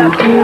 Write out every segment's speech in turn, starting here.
Stop, you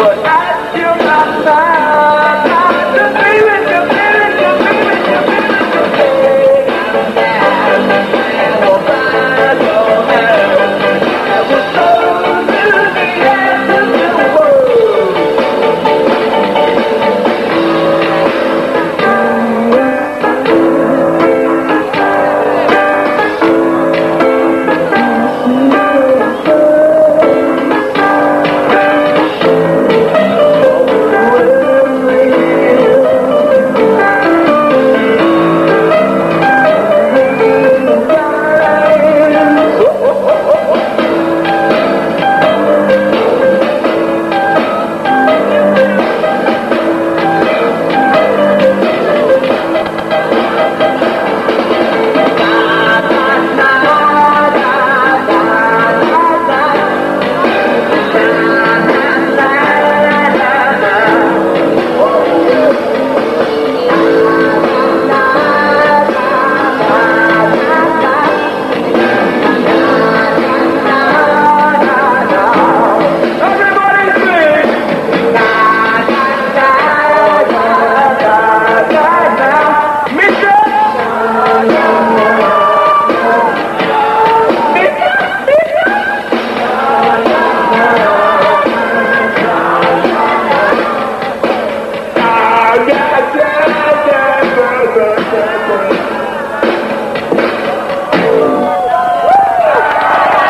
foot.